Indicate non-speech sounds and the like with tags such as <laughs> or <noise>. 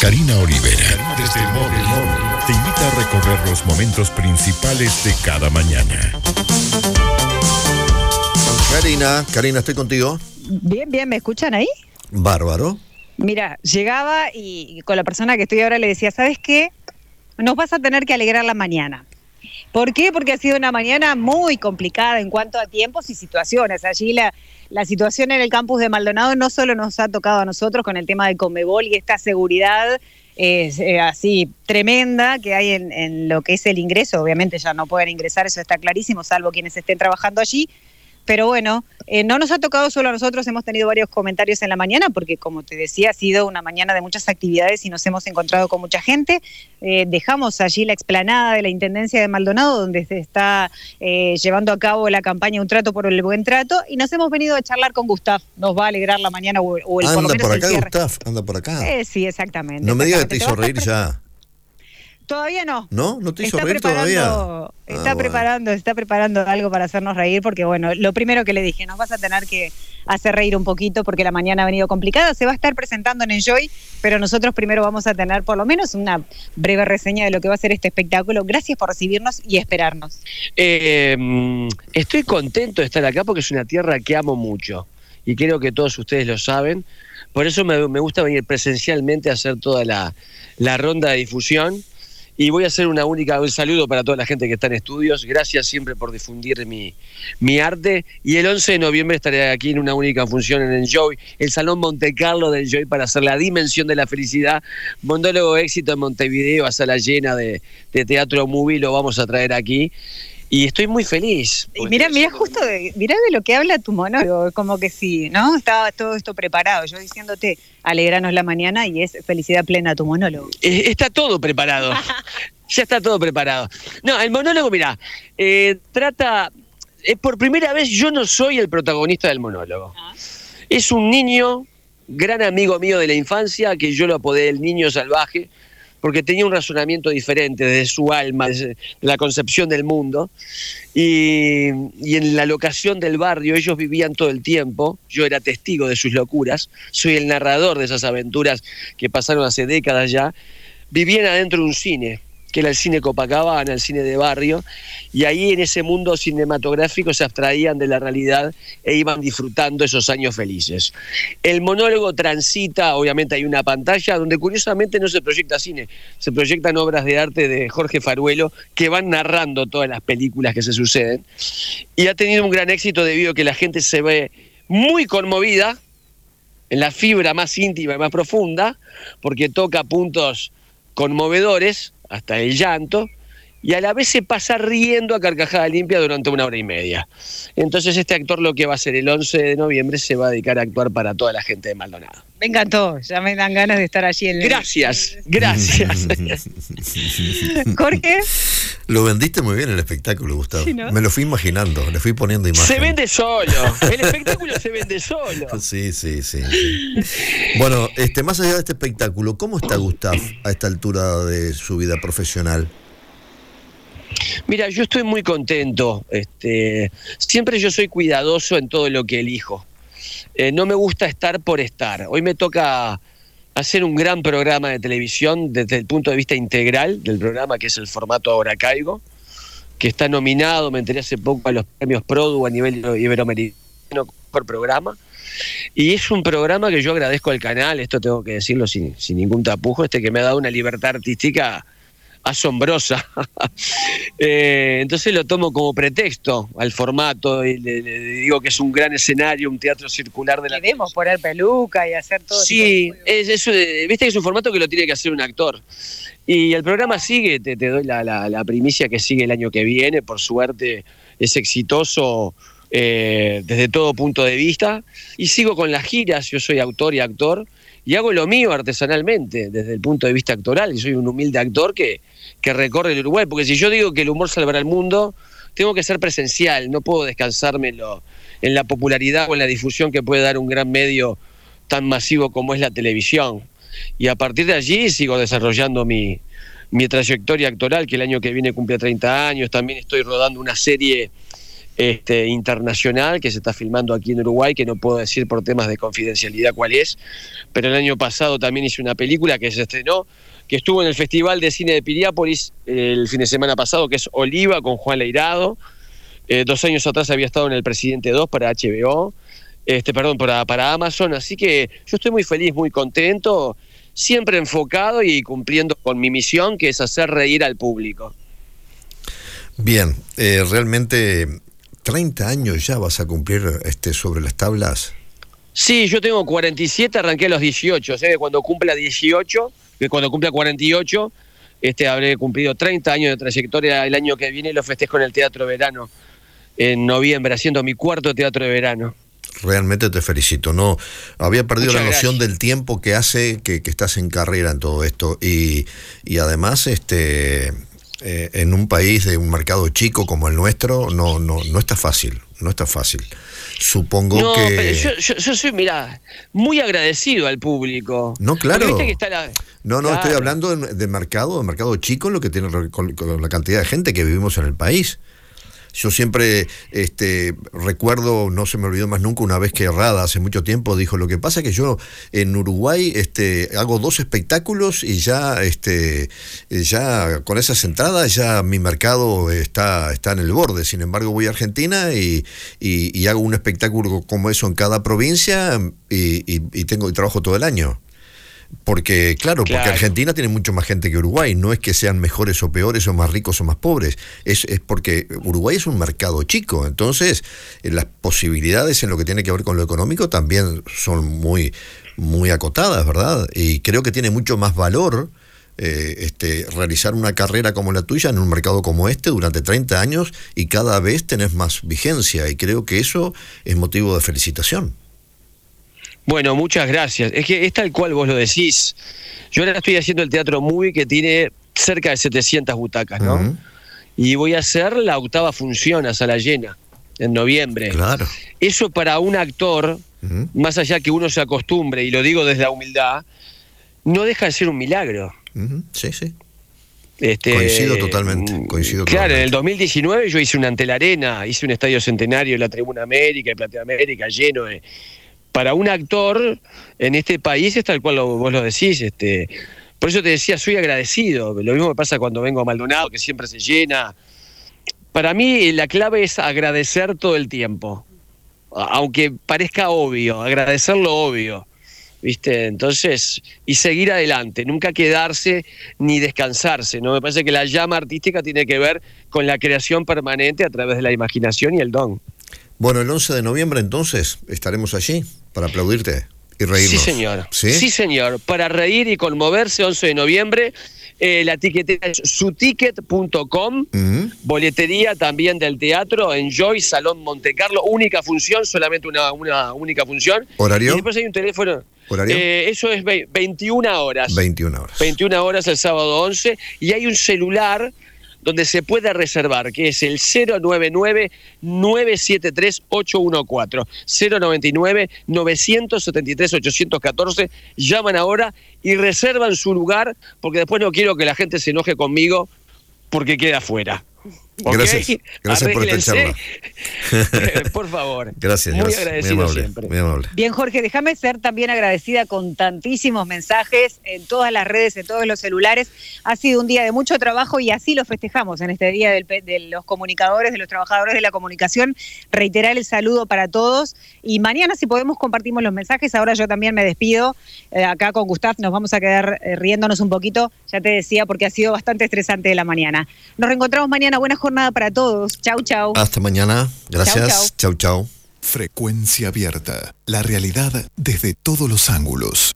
Karina Olivera, desde el móvil, te invita a recorrer los momentos principales de cada mañana. Karina, Karina, estoy contigo. Bien, bien, ¿me escuchan ahí? Bárbaro. Mira, llegaba y con la persona que estoy ahora le decía, ¿sabes qué? Nos vas a tener que alegrar la mañana. ¿Por qué? Porque ha sido una mañana muy complicada en cuanto a tiempos y situaciones. Allí la, la situación en el campus de Maldonado no solo nos ha tocado a nosotros con el tema de Comebol y esta seguridad es eh, así tremenda que hay en, en lo que es el ingreso. Obviamente ya no pueden ingresar, eso está clarísimo, salvo quienes estén trabajando allí pero bueno, eh, no nos ha tocado solo a nosotros, hemos tenido varios comentarios en la mañana, porque como te decía, ha sido una mañana de muchas actividades y nos hemos encontrado con mucha gente. Eh, dejamos allí la explanada de la Intendencia de Maldonado, donde se está eh, llevando a cabo la campaña Un Trato por el Buen Trato, y nos hemos venido a charlar con Gustav. Nos va a alegrar la mañana o, o el Anda por, lo menos por el acá, cierre. Gustav, anda por acá. Eh, sí, exactamente. no me digas que te hizo reír ya. Todavía no. ¿No? ¿No te hizo está reír preparando, todavía? Está Ah, bueno. preparando, está preparando algo para hacernos reír, porque bueno, lo primero que le dije, nos vas a tener que hacer reír un poquito porque la mañana ha venido complicada. Se va a estar presentando en Enjoy, pero nosotros primero vamos a tener por lo menos una breve reseña de lo que va a ser este espectáculo. Gracias por recibirnos y esperarnos. Eh, estoy contento de estar acá porque es una tierra que amo mucho y creo que todos ustedes lo saben. Por eso me, me gusta venir presencialmente a hacer toda la, la ronda de difusión. Y voy a hacer una única, un saludo para toda la gente que está en estudios. Gracias siempre por difundir mi, mi arte. Y el 11 de noviembre estaré aquí en una única función en Enjoy, el Salón Monte Carlo de Enjoy para hacer la dimensión de la felicidad. Mondólogo éxito en Montevideo, a sala llena de, de teatro movie, lo vamos a traer aquí. Y estoy muy feliz. Y mira, mira justo, de, mira de lo que habla tu monólogo, como que sí, ¿no? Estaba todo esto preparado, yo diciéndote, alegranos la mañana y es felicidad plena tu monólogo. Está todo preparado. <laughs> ya está todo preparado. No, el monólogo, mira, eh, trata. eh, por primera vez yo no soy el protagonista del monólogo. Es un niño, gran amigo mío de la infancia, que yo lo apodé el niño salvaje, porque tenía un razonamiento diferente de su alma, de la concepción del mundo. Y, y en la locación del barrio ellos vivían todo el tiempo, yo era testigo de sus locuras, soy el narrador de esas aventuras que pasaron hace décadas ya, vivían adentro de un cine, que era el cine Copacabana, el cine de barrio, y ahí en ese mundo cinematográfico se abstraían de la realidad e iban disfrutando esos años felices. El monólogo transita, obviamente hay una pantalla donde curiosamente no se proyecta cine, se proyectan obras de arte de Jorge Faruelo que van narrando todas las películas que se suceden, y ha tenido un gran éxito debido a que la gente se ve muy conmovida, en la fibra más íntima y más profunda, porque toca puntos conmovedores, hasta el llanto, y a la vez se pasa riendo a carcajada limpia durante una hora y media. Entonces este actor lo que va a hacer el 11 de noviembre se va a dedicar a actuar para toda la gente de Maldonado. Me encantó, ya me dan ganas de estar allí en el- Gracias, gracias. <laughs> Jorge, Lo vendiste muy bien el espectáculo, Gustavo. Sí, ¿no? Me lo fui imaginando, le fui poniendo imagen. se vende solo, el espectáculo se vende solo. <laughs> Sí, sí, sí. Bueno, este, más allá de este espectáculo, ¿cómo está Gustav a esta altura de su vida profesional? Mira, yo estoy muy contento. Este, siempre yo soy cuidadoso en todo lo que elijo. Eh, no me gusta estar por estar. Hoy me toca hacer un gran programa de televisión desde el punto de vista integral del programa, que es el formato Ahora Caigo, que está nominado, me enteré hace poco, a los premios Produ a nivel iberoamericano por programa. Y es un programa que yo agradezco al canal, esto tengo que decirlo sin, sin ningún tapujo, este que me ha dado una libertad artística asombrosa. <laughs> Eh, entonces lo tomo como pretexto al formato y le, le digo que es un gran escenario, un teatro circular de la debemos poner peluca y hacer todo. Sí, es, eso, eh, viste que es un formato que lo tiene que hacer un actor. Y el programa sigue, te, te doy la, la- la primicia que sigue el año que viene, por suerte es exitoso eh, desde todo punto de vista. Y sigo con las giras, yo soy autor y actor, y hago lo mío artesanalmente, desde el punto de vista actoral, y soy un humilde actor que, que recorre el Uruguay, porque si yo digo que el humor salvará el mundo, tengo que ser presencial, no puedo descansarme en, la popularidad o en la difusión que puede dar un gran medio tan masivo como es la televisión. Y a partir de allí sigo desarrollando mi, mi trayectoria actoral, que el año que viene cumple 30 años. También estoy rodando una serie este, internacional que se está filmando aquí en Uruguay, que no puedo decir por temas de confidencialidad cuál es, pero el año pasado también hice una película que se estrenó, que estuvo en el Festival de Cine de Piriápolis el fin de semana pasado, que es Oliva con Juan Leirado. Eh, dos años atrás había estado en El Presidente 2 para HBO, este, perdón, para, para Amazon, así que yo estoy muy feliz, muy contento, siempre enfocado y cumpliendo con mi misión, que es hacer reír al público. Bien, eh, realmente 30 años ya vas a cumplir este, sobre las tablas. Sí, yo tengo 47, arranqué a los 18, o sea que cuando cumpla 18, que cuando cumpla 48, este, habré cumplido 30 años de trayectoria el año que viene y lo festejo en el Teatro Verano en noviembre, haciendo mi cuarto Teatro de Verano. Realmente te felicito, no había perdido la noción del tiempo que hace que, que, estás en carrera en todo esto y, y además este eh, en un país de un mercado chico como el nuestro no, no, no está fácil, no está fácil. Supongo no, que... Pero yo, yo, yo, soy, mira, muy agradecido al público. No, claro. La... No, no, claro. estoy hablando de, de, mercado, de mercado chico, lo que tiene con, con la cantidad de gente que vivimos en el país. Yo siempre este, recuerdo, no se me olvidó más nunca, una vez que Errada hace mucho tiempo dijo, lo que pasa es que yo en Uruguay este, hago dos espectáculos y ya, este, ya con esas entradas ya mi mercado está, está en el borde. Sin embargo, voy a Argentina y, y, y hago un espectáculo como eso en cada provincia y, y tengo trabajo todo el año. Porque, claro, claro, porque Argentina tiene mucho más gente que Uruguay. No es que sean mejores o peores o más ricos o más pobres. Es, es porque Uruguay es un mercado chico. Entonces, eh, las posibilidades en lo que tiene que ver con lo económico también son muy, muy acotadas, ¿verdad? Y creo que tiene mucho más valor. Eh, este, realizar una carrera como la tuya en un mercado como este durante 30 años y cada vez tenés más vigencia y creo que eso es motivo de felicitación. Bueno, muchas gracias. Es que es tal cual vos lo decís. Yo ahora estoy haciendo el Teatro Movie que tiene cerca de 700 butacas, ¿no? Uh -huh. Y voy a hacer la octava función a sala llena en noviembre. Claro. Eso para un actor, uh -huh. más allá que uno se acostumbre, y lo digo desde la humildad, no deja de ser un milagro. Uh -huh. Sí, sí. Este, coincido totalmente, coincido Claro, totalmente. en el 2019 yo hice una ante la arena, hice un estadio centenario en la Tribuna América, en Platea América, lleno de para un actor en este país es tal cual vos lo decís. Este, por eso te decía, soy agradecido. Lo mismo me pasa cuando vengo a Maldonado, que siempre se llena. Para mí la clave es agradecer todo el tiempo. Aunque parezca obvio, agradecer lo obvio. ¿Viste? Entonces, y seguir adelante, nunca quedarse ni descansarse, ¿no? Me parece que la llama artística tiene que ver con la creación permanente a través de la imaginación y el don. Bueno, el 11 de noviembre entonces estaremos allí para aplaudirte y reírnos. Sí, señor. Sí, sí señor. Para reír y conmoverse, 11 de noviembre. Eh, la tiquetera es suticket.com, uh -huh. boletería también del teatro, Enjoy, Salón Montecarlo, única función, solamente una, una única función. ¿Horario? Y después hay un teléfono. ¿Horario? Eh, eso es 21 horas. 21 horas. 21 horas el sábado 11. Y hay un celular donde se puede reservar, que es el 099-973-814. 099-973-814. Llaman ahora y reservan su lugar, porque después no quiero que la gente se enoje conmigo porque queda fuera. ¿Okay? Gracias, gracias por esta charla. <laughs> por favor. Gracias, muy gracias. agradecido muy amable, siempre. Muy amable. Bien, Jorge, déjame ser también agradecida con tantísimos mensajes en todas las redes, en todos los celulares. Ha sido un día de mucho trabajo y así lo festejamos en este día del, de los comunicadores, de los trabajadores de la comunicación. Reiterar el saludo para todos y mañana si podemos compartimos los mensajes. Ahora yo también me despido eh, acá con Gustav, nos vamos a quedar eh, riéndonos un poquito, ya te decía, porque ha sido bastante estresante de la mañana. Nos reencontramos mañana, buena jornada para todos. Chau, chau. Hasta mañana. Gracias. Chau, chau. Frecuencia abierta. La realidad desde todos los ángulos.